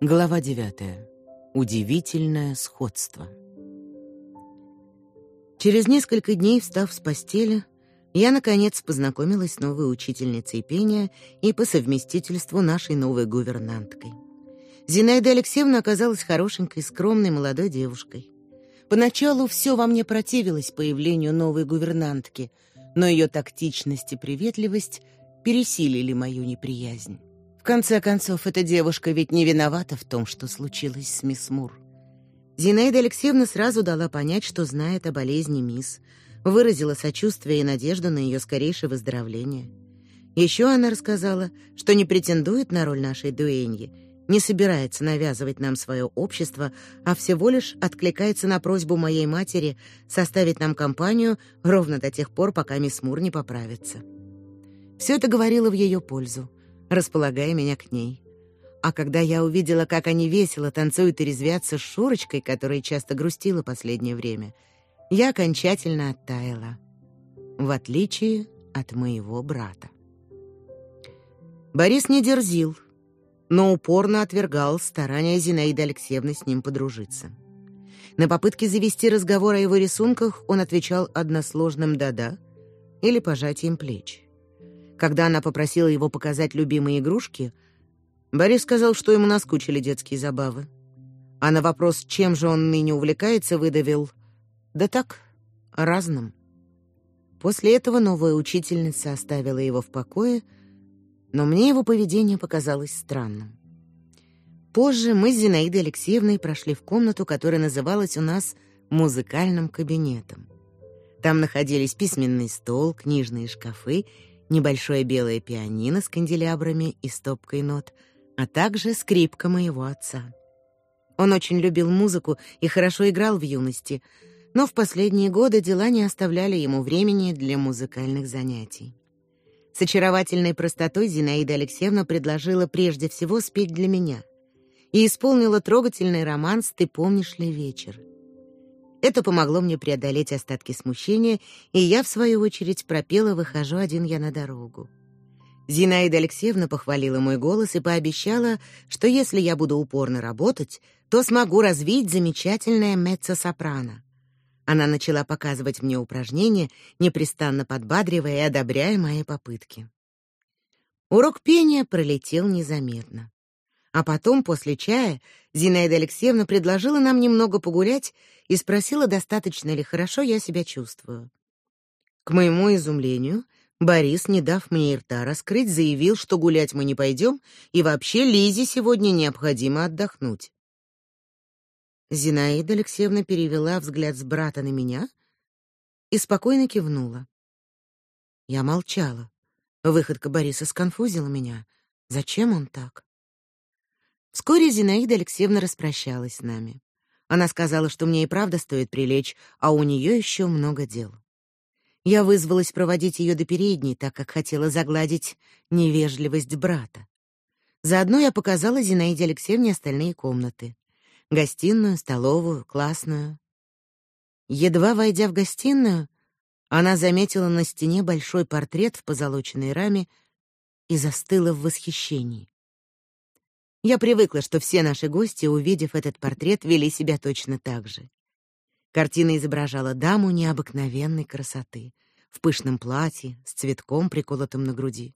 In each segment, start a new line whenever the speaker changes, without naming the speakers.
Глава 9. Удивительное сходство. Через несколько дней, встав с постели, я наконец познакомилась с новой учительницей пения и по совместительству нашей новой гувернанткой. Зинаида Алексеевна оказалась хорошенькой, скромной молодой девушкой. Поначалу все во мне противилось появлению новой гувернантки, но ее тактичность и приветливость пересилили мою неприязнь конце концов, эта девушка ведь не виновата в том, что случилось с мисс Мур. Зинаида Алексеевна сразу дала понять, что знает о болезни мисс, выразила сочувствие и надежду на ее скорейшее выздоровление. Еще она рассказала, что не претендует на роль нашей дуэньи, не собирается навязывать нам свое общество, а всего лишь откликается на просьбу моей матери составить нам компанию ровно до тех пор, пока мисс Мур не поправится. Все это говорило в ее пользу располагая меня к ней. А когда я увидела, как они весело танцуют и резвятся с Шурочкой, которая часто грустила последнее время, я окончательно оттаяла. В отличие от моего брата. Борис не дерзил, но упорно отвергал старания Зинаиды Алексеевны с ним подружиться. На попытки завести разговор о его рисунках он отвечал односложным «да-да» или пожатием плеч. Когда она попросила его показать любимые игрушки, Борис сказал, что ему наскучили детские забавы. А на вопрос, чем же он ныне увлекается, выдавил «Да так, разным». После этого новая учительница оставила его в покое, но мне его поведение показалось странным. Позже мы с Зинаидой Алексеевной прошли в комнату, которая называлась у нас музыкальным кабинетом. Там находились письменный стол, книжные шкафы небольшое белое пианино с канделябрами и стопкой нот, а также скрипка моего отца. Он очень любил музыку и хорошо играл в юности, но в последние годы дела не оставляли ему времени для музыкальных занятий. С очаровательной простотой Зинаида Алексеевна предложила прежде всего спеть для меня и исполнила трогательный романс «Ты помнишь ли вечер?». Это помогло мне преодолеть остатки смущения, и я, в свою очередь, пропела «Выхожу один я на дорогу». Зинаида Алексеевна похвалила мой голос и пообещала, что если я буду упорно работать, то смогу развить замечательное меццо-сопрано. Она начала показывать мне упражнения, непрестанно подбадривая и одобряя мои попытки. Урок пения пролетел незаметно. А потом, после чая, Зинаида Алексеевна предложила нам немного погулять и спросила, достаточно ли хорошо я себя чувствую. К моему изумлению, Борис, не дав мне и рта раскрыть, заявил, что гулять мы не пойдем, и вообще Лизе сегодня необходимо отдохнуть. Зинаида Алексеевна перевела взгляд с брата на меня и спокойно кивнула. Я молчала. Выходка Бориса сконфузила меня. Зачем он так? Вскоре Зинаида Алексеевна распрощалась с нами. Она сказала, что мне и правда стоит прилечь, а у нее еще много дел. Я вызвалась проводить ее до передней, так как хотела загладить невежливость брата. Заодно я показала Зинаиде Алексеевне остальные комнаты: гостиную, столовую, классную. Едва войдя в гостиную, она заметила на стене большой портрет в позолоченной раме и застыла в восхищении. Я привыкла, что все наши гости, увидев этот портрет, вели себя точно так же. Картина изображала даму необыкновенной красоты, в пышном платье, с цветком приколотым на груди.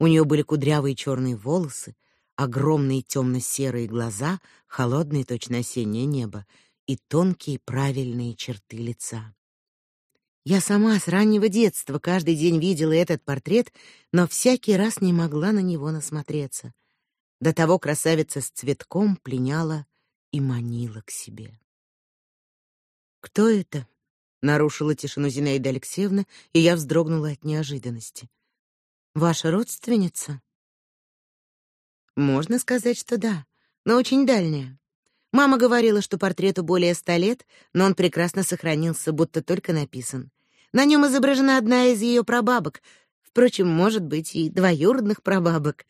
У нее были кудрявые черные волосы, огромные темно-серые глаза, холодное точно осеннее небо и тонкие правильные черты лица. Я сама с раннего детства каждый день видела этот портрет, но всякий раз не могла на него насмотреться. До того красавица с цветком пленяла и манила к себе. Кто это? нарушила тишину Зинаида Алексеевна, и я вздрогнула от неожиданности. Ваша родственница? Можно сказать, что да, но очень дальняя. Мама говорила, что портрету более ста лет, но он прекрасно сохранился, будто только написан. На нем изображена одна из ее прабабок, впрочем, может быть, и двоюродных прабабок.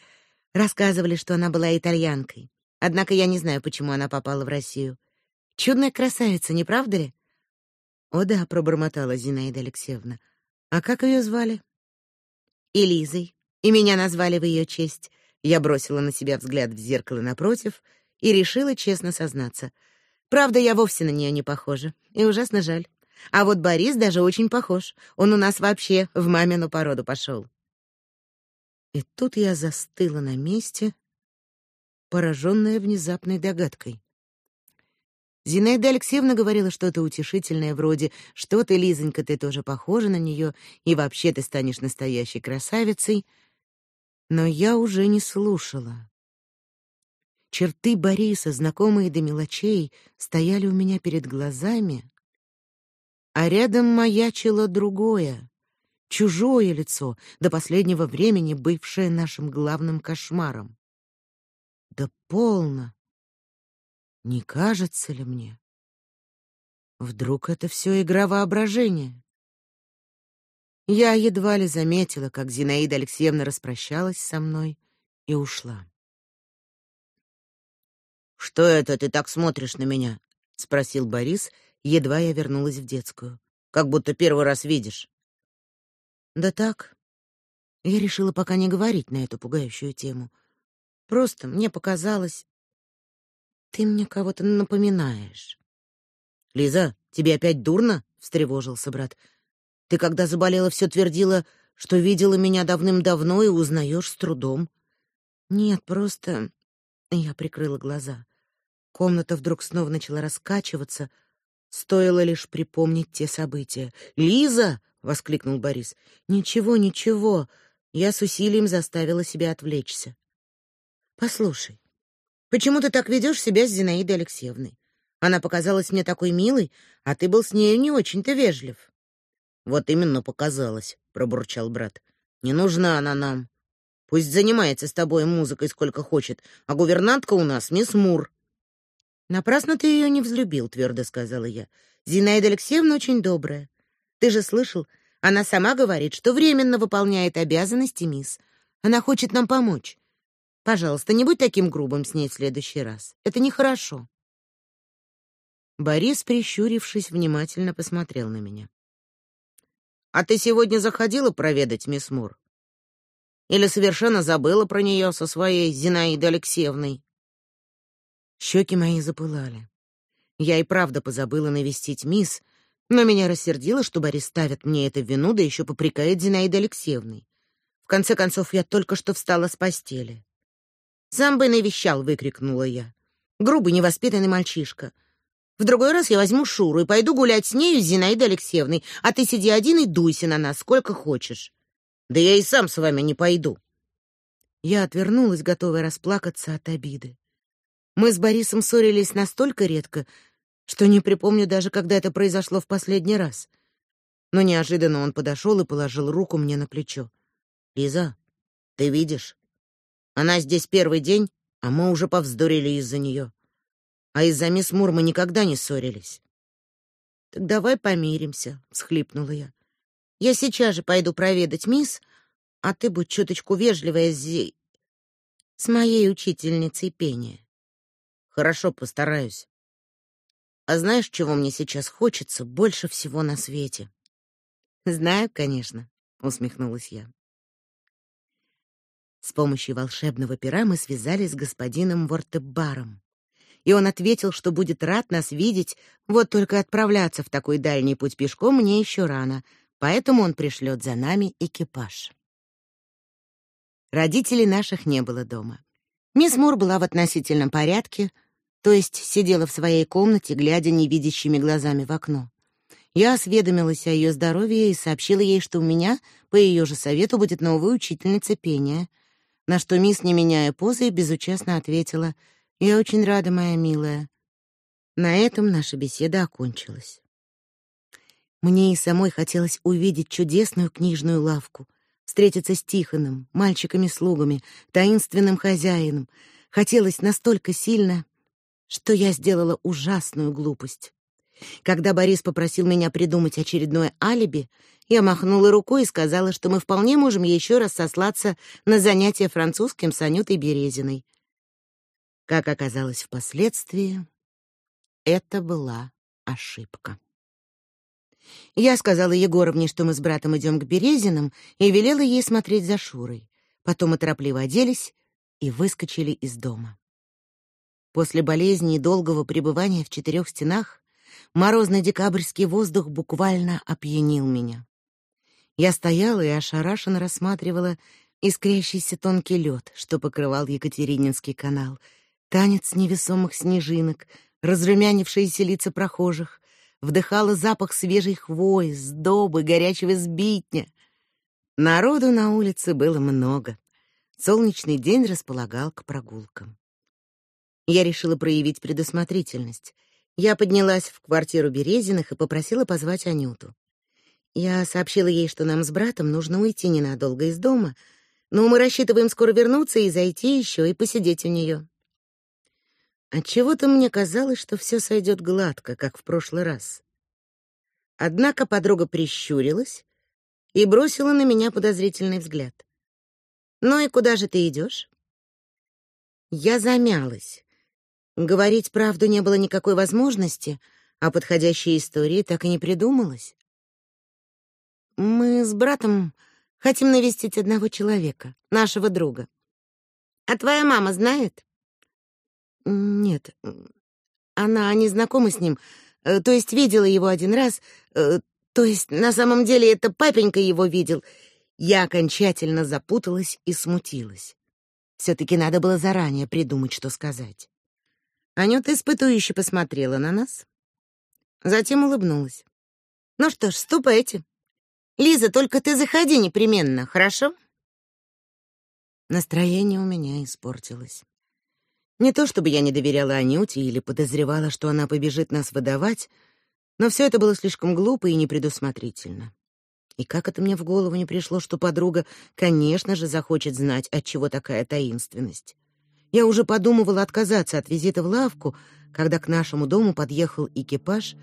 Рассказывали, что она была итальянкой. Однако я не знаю, почему она попала в Россию. Чудная красавица, не правда ли? О да, пробормотала Зинаида Алексеевна. А как ее звали? Элизой. И меня назвали в ее честь. Я бросила на себя взгляд в зеркало напротив и решила честно сознаться. Правда, я вовсе на нее не похожа, и ужасно жаль. А вот Борис даже очень похож. Он у нас вообще в мамину породу пошел. И тут я застыла на месте, пораженная внезапной догадкой. Зинаида Алексеевна говорила что-то утешительное вроде «Что ты, Лизонька, ты тоже похожа на нее, и вообще ты станешь настоящей красавицей». Но я уже не слушала. Черты Бориса, знакомые до мелочей, стояли у меня перед глазами, а рядом маячило другое, чужое лицо, до последнего времени бывшее нашим главным кошмаром. Да полно. Не кажется ли мне? Вдруг это все игра воображения? Я едва ли заметила, как Зинаида Алексеевна распрощалась со мной и ушла. Что это ты так смотришь на меня? спросил Борис, едва я вернулась в детскую. Как будто первый раз видишь. Да так. Я решила пока не говорить на эту пугающую тему. Просто мне показалось, ты мне кого-то напоминаешь. Лиза, тебе опять дурно? встревожился брат. Ты когда заболела, все твердила, что видела меня давным-давно и узнаешь с трудом. Нет, просто я прикрыла глаза. Комната вдруг снова начала раскачиваться, стоило лишь припомнить те события. "Лиза!" Воскликнул Борис. "Ничего, ничего". Я с усилием заставила себя отвлечься. Послушай, Почему ты так ведешь себя с Зинаидой Алексеевной? Она показалась мне такой милой, а ты был с ней не очень-то вежлив. Вот именно показалось, пробурчал брат. Не нужна она нам. Пусть занимается с тобой музыкой сколько хочет, а гувернантка у нас мисс Мур. Напрасно ты ее не взлюбил, твердо сказала я. Зинаида Алексеевна очень добрая. Ты же слышал, она сама говорит, что временно выполняет обязанности мисс. Она хочет нам помочь. Пожалуйста, не будь таким грубым с ней в следующий раз. Это нехорошо. Борис, прищурившись, внимательно посмотрел на меня. А ты сегодня заходила проведать мисс Мур? Или совершенно забыла про нее со своей Зинаидой Алексеевной? Щеки мои запылали. Я и правда позабыла навестить мисс, но меня рассердило, что Борис ставит мне это в вину, да еще попрекает Зинаидой Алексеевной. В конце концов, я только что встала с постели. «Сам бы навещал!» — выкрикнула я. «Грубый, невоспитанный мальчишка. В другой раз я возьму Шуру и пойду гулять с нею с Зинаидой Алексеевной, а ты сиди один и дуйся на нас сколько хочешь. Да я и сам с вами не пойду». Я отвернулась, готовая расплакаться от обиды. Мы с Борисом ссорились настолько редко, что не припомню даже, когда это произошло в последний раз. Но неожиданно он подошел и положил руку мне на плечо. «Лиза, ты видишь, она здесь первый день, а мы уже повздорили из-за нее. А из-за мисс Мур мы никогда не ссорились. Так давай помиримся, всхлипнула я. Я сейчас же пойду проведать мисс, а ты будь чуточку вежливая с с моей учительницей пения. Хорошо, постараюсь. А знаешь, чего мне сейчас хочется больше всего на свете? Знаю, конечно, усмехнулась я. С помощью волшебного пера мы связались с господином Вортебаром. И он ответил, что будет рад нас видеть, вот только отправляться в такой дальний путь пешком мне еще рано, поэтому он пришлет за нами экипаж. Родителей наших не было дома. Мисс Мур была в относительном порядке, то есть сидела в своей комнате, глядя невидящими глазами в окно. Я осведомилась о ее здоровье и сообщила ей, что у меня, по ее же совету, будет новая учительница пения — на что мисс, не меняя позы, безучастно ответила: "Я очень рада, моя милая". На этом наша беседа окончилась. Мне и самой хотелось увидеть чудесную книжную лавку, встретиться с Тихоном, мальчиками-слугами, таинственным хозяином. Хотелось настолько сильно, что я сделала ужасную глупость. Когда Борис попросил меня придумать очередное алиби, я махнула рукой и сказала, что мы вполне можем еще раз сослаться на занятия французским с Анютой Березиной. Как оказалось впоследствии, это была ошибка. Я сказала Егоровне, что мы с братом идем к Березиным, и велела ей смотреть за Шурой. Потом мы торопливо оделись и выскочили из дома. После болезни и долгого пребывания в четырех стенах морозный декабрьский воздух буквально опьянил меня. Я стояла и ошарашенно рассматривала искрящийся тонкий лед, что покрывал Екатерининский канал, танец невесомых снежинок, разрумянившиеся лица прохожих, вдыхала запах свежей хвои, сдобы, горячего сбитня. Народу на улице было много. Солнечный день располагал к прогулкам. Я решила проявить предусмотрительность. Я поднялась в квартиру Березиных и попросила позвать Анюту. Я сообщила ей, что нам с братом нужно уйти ненадолго из дома, но мы рассчитываем скоро вернуться и зайти еще и посидеть у нее. Отчего-то мне казалось, что все сойдет гладко, как в прошлый раз. Однако подруга прищурилась и бросила на меня подозрительный взгляд. «Ну и куда же ты идешь?» Я замялась. Говорить правду не было никакой возможности, а подходящей истории так и не придумалось. Мы с братом хотим навестить одного человека, нашего друга. А твоя мама знает? Нет. Она не знакома с ним, э, то есть видела его один раз, э, то есть на самом деле это папенька его видел. Я окончательно запуталась и смутилась. все таки надо было заранее придумать, что сказать. Анюта испытующе посмотрела на нас, затем улыбнулась. Ну что ж, ступайте. Лиза, только ты заходи непременно, хорошо? Настроение у меня испортилось. Не то чтобы я не доверяла Анюте или подозревала, что она побежит нас выдавать, но все это было слишком глупо и непредусмотрительно. И как это мне в голову не пришло, что подруга, конечно же, захочет знать, от чего такая таинственность. Я уже подумывала отказаться от визита в лавку, когда к нашему дому подъехал экипаж,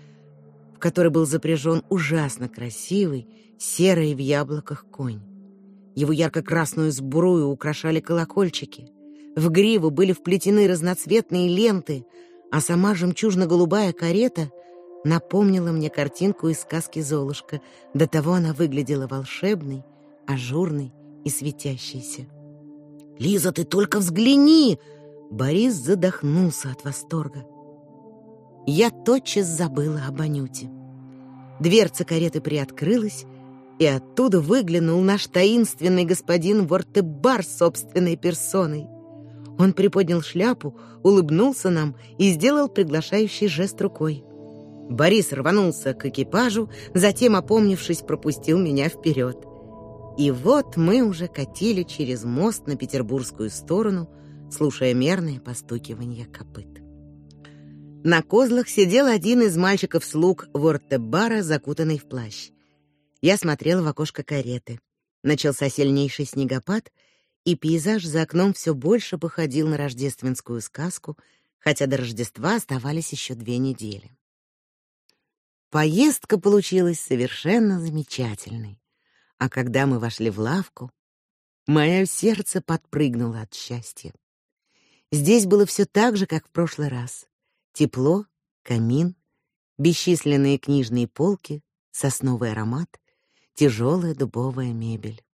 в который был запряжен ужасно красивый, серый в яблоках конь. Его ярко-красную сбрую украшали колокольчики. В гриву были вплетены разноцветные ленты, а сама жемчужно-голубая карета напомнила мне картинку из сказки Золушка. До того она выглядела волшебной, ажурной и светящейся. «Лиза, ты только взгляни!» Борис задохнулся от восторга. Я тотчас забыла об Анюте. Дверца кареты приоткрылась, и оттуда выглянул наш таинственный господин Вортебар собственной персоной. Он приподнял шляпу, улыбнулся нам и сделал приглашающий жест рукой. Борис рванулся к экипажу, затем, опомнившись, пропустил меня вперед. И вот мы уже катили через мост на петербургскую сторону, слушая мерное постукивание копыт. На козлах сидел один из мальчиков-слуг Вортебара, закутанный в плащ. Я смотрел в окошко кареты. Начался сильнейший снегопад — и пейзаж за окном все больше походил на рождественскую сказку, хотя до Рождества оставались еще две недели. Поездка получилась совершенно замечательной, а когда мы вошли в лавку, мое сердце подпрыгнуло от счастья. Здесь было все так же, как в прошлый раз: тепло, камин, бесчисленные книжные полки, сосновый аромат, тяжелая дубовая мебель.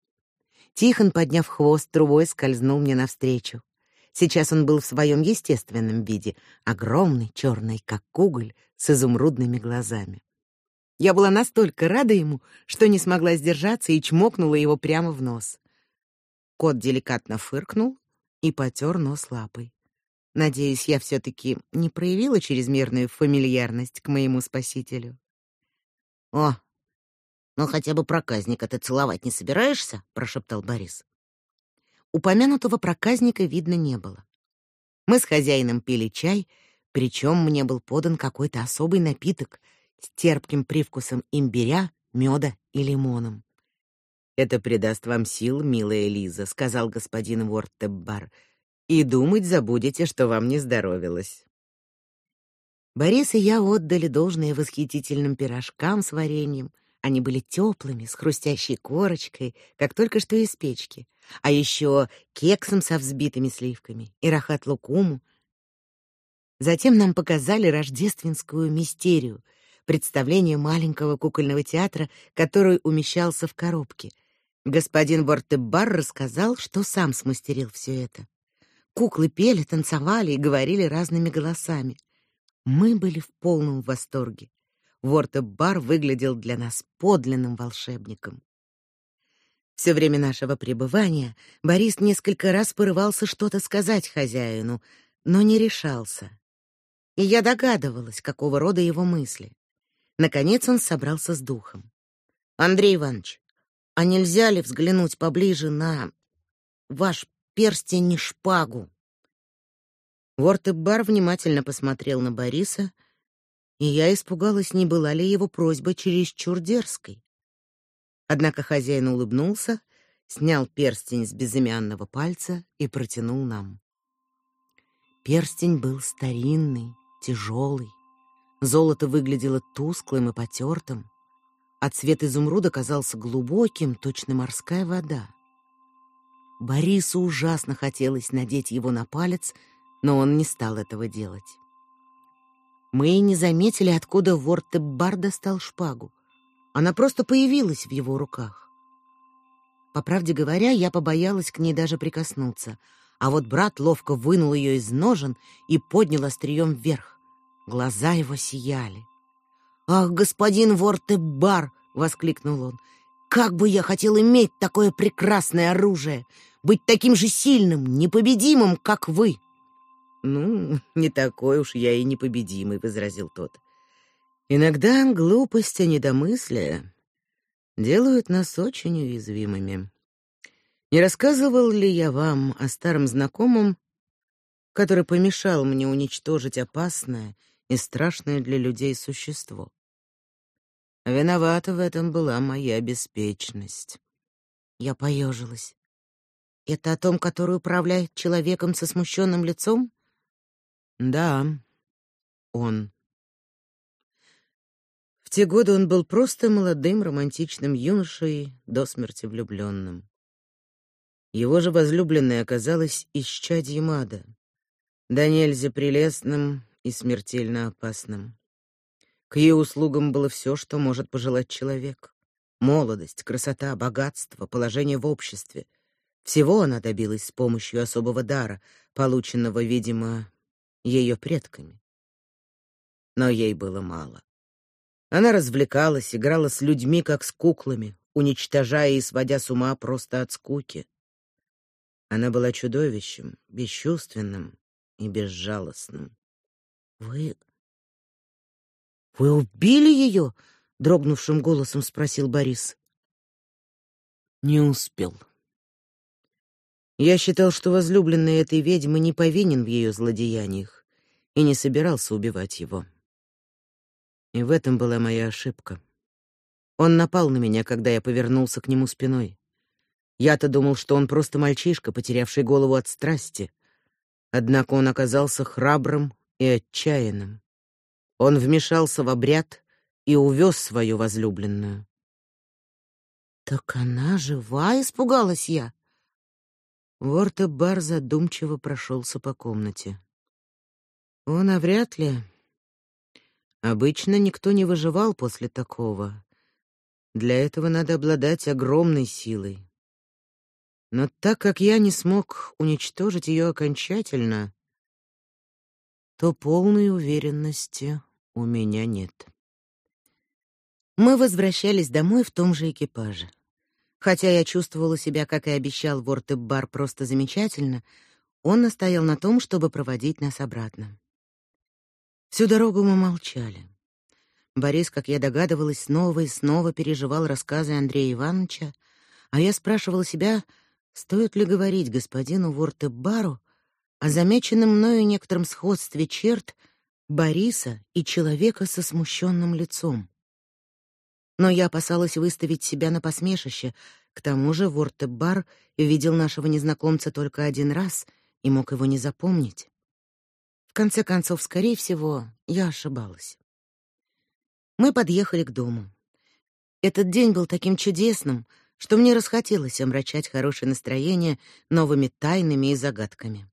Тихон, подняв хвост, трубой скользнул мне навстречу. Сейчас он был в своем естественном виде, огромный, черный, как уголь, с изумрудными глазами. Я была настолько рада ему, что не смогла сдержаться и чмокнула его прямо в нос. Кот деликатно фыркнул и потер нос лапой. Надеюсь, я все таки не проявила чрезмерную фамильярность к моему спасителю. О, но хотя бы проказника ты целовать не собираешься, прошептал Борис. Упомянутого проказника видно не было. Мы с хозяином пили чай, причем мне был подан какой-то особый напиток с терпким привкусом имбиря, меда и лимоном. Это придаст вам сил, милая Лиза, сказал господин Вортеббар. И думать забудете, что вам не здоровилось. Борис и я отдали должное восхитительным пирожкам с вареньем, они были теплыми, с хрустящей корочкой, как только что из печки, а еще кексом со взбитыми сливками и рахат-лукуму. Затем нам показали рождественскую мистерию, представление маленького кукольного театра, который умещался в коробке. Господин Вортебар рассказал, что сам смастерил все это. куклы пели, танцевали и говорили разными голосами. Мы были в полном восторге. Ворте-бар выглядел для нас подлинным волшебником. Все время нашего пребывания Борис несколько раз порывался что-то сказать хозяину, но не решался. И я догадывалась, какого рода его мысли. Наконец он собрался с духом. Андрей Иванович, а нельзя ли взглянуть поближе на ваш перстень и шпагу? Вортебар внимательно посмотрел на Бориса, и я испугалась, не была ли его просьба чересчур дерзкой. Однако хозяин улыбнулся, снял перстень с безымянного пальца и протянул нам. Перстень был старинный, тяжелый. Золото выглядело тусклым и потертым, а цвет изумруда казался глубоким, точно морская вода. Борису ужасно хотелось надеть его на палец, но он не стал этого делать. Мы и не заметили, откуда Вортебар достал шпагу. Она просто появилась в его руках. По правде говоря, я побоялась к ней даже прикоснуться, а вот брат ловко вынул ее из ножен и поднял острием вверх. Глаза его сияли. «Ах, господин Вортебар!» — воскликнул он. «Как бы я хотел иметь такое прекрасное оружие! Быть таким же сильным, непобедимым, как вы!» «Ну, не такой уж я и непобедимый», — возразил тот. «Иногда глупость и недомыслие делают нас очень уязвимыми. Не рассказывал ли я вам о старом знакомом, который помешал мне уничтожить опасное и страшное для людей существо? Виновата в этом была моя беспечность». Я поежилась. «Это о том, который управляет человеком со смущенным лицом?» Да, он. В те годы он был просто молодым романтичным юношей, до смерти влюбленным. Его же возлюбленная оказалась исчадьем ада, да нельзя прелестным и смертельно опасным. К ее услугам было все, что может пожелать человек. Молодость, красота, богатство, положение в обществе. Всего она добилась с помощью особого дара, полученного, видимо, ее предками. Но ей было мало. Она развлекалась, играла с людьми, как с куклами, уничтожая и сводя с ума просто от скуки. Она была чудовищем, бесчувственным и безжалостным. «Вы... вы убили ее?» — дрогнувшим голосом спросил Борис. «Не успел», я считал, что возлюбленный этой ведьмы не повинен в ее злодеяниях и не собирался убивать его. И в этом была моя ошибка. Он напал на меня, когда я повернулся к нему спиной. Я-то думал, что он просто мальчишка, потерявший голову от страсти. Однако он оказался храбрым и отчаянным. Он вмешался в обряд и увез свою возлюбленную. «Так она жива?» — испугалась я. Ворта-бар задумчиво прошелся по комнате. Он навряд ли. Обычно никто не выживал после такого. Для этого надо обладать огромной силой. Но так как я не смог уничтожить ее окончательно, то полной уверенности у меня нет. Мы возвращались домой в том же экипаже. Хотя я чувствовала себя, как и обещал Вортебар, просто замечательно, он настоял на том, чтобы проводить нас обратно. Всю дорогу мы молчали. Борис, как я догадывалась, снова и снова переживал рассказы Андрея Ивановича, а я спрашивала себя, стоит ли говорить господину Вортебару о замеченном мною некотором сходстве черт Бориса и человека со смущенным лицом. Но я опасалась выставить себя на посмешище. К тому же Вортебар видел нашего незнакомца только один раз и мог его не запомнить. В конце концов, скорее всего, я ошибалась. Мы подъехали к дому. Этот день был таким чудесным, что мне расхотелось омрачать хорошее настроение новыми тайнами и загадками.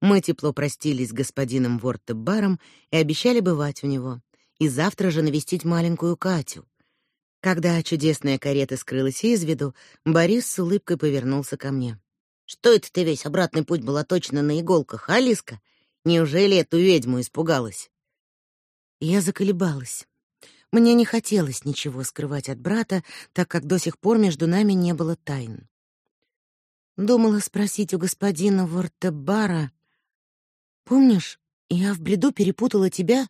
Мы тепло простились с господином Вортебаром и обещали бывать у него, и завтра же навестить маленькую Катю — когда чудесная карета скрылась из виду, Борис с улыбкой повернулся ко мне. Что это ты весь обратный путь была точно на иголках, Алиска? Неужели эту ведьму испугалась? Я заколебалась. Мне не хотелось ничего скрывать от брата, так как до сих пор между нами не было тайн. Думала спросить у господина Вортебара. Помнишь, я в бреду перепутала тебя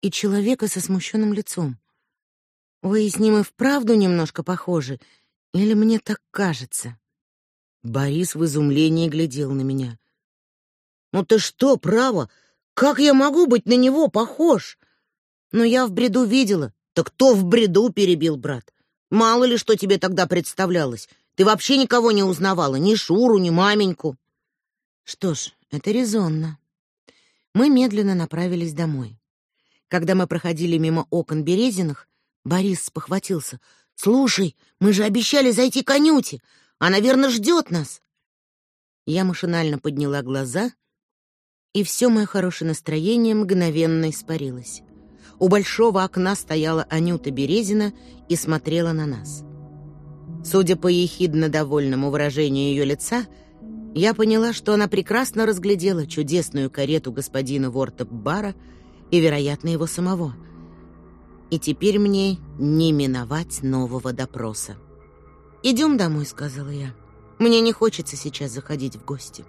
и человека со смущенным лицом. Вы с ним и вправду немножко похожи, или мне так кажется? Борис в изумлении глядел на меня. Ну ты что, право? Как я могу быть на него похож? Но я в бреду видела. Так кто в бреду перебил брат? Мало ли что тебе тогда представлялось. Ты вообще никого не узнавала, ни Шуру, ни маменьку. Что ж, это резонно. Мы медленно направились домой. Когда мы проходили мимо окон Березиных, Борис спохватился. «Слушай, мы же обещали зайти к Анюте. Она, верно, ждет нас». Я машинально подняла глаза, и все мое хорошее настроение мгновенно испарилось. У большого окна стояла Анюта Березина и смотрела на нас. Судя по ехидно довольному выражению ее лица, я поняла, что она прекрасно разглядела чудесную карету господина Вортоп-бара и, вероятно, его самого. И теперь мне не миновать нового допроса. «Идем домой», — сказала я. «Мне не хочется сейчас заходить в гости».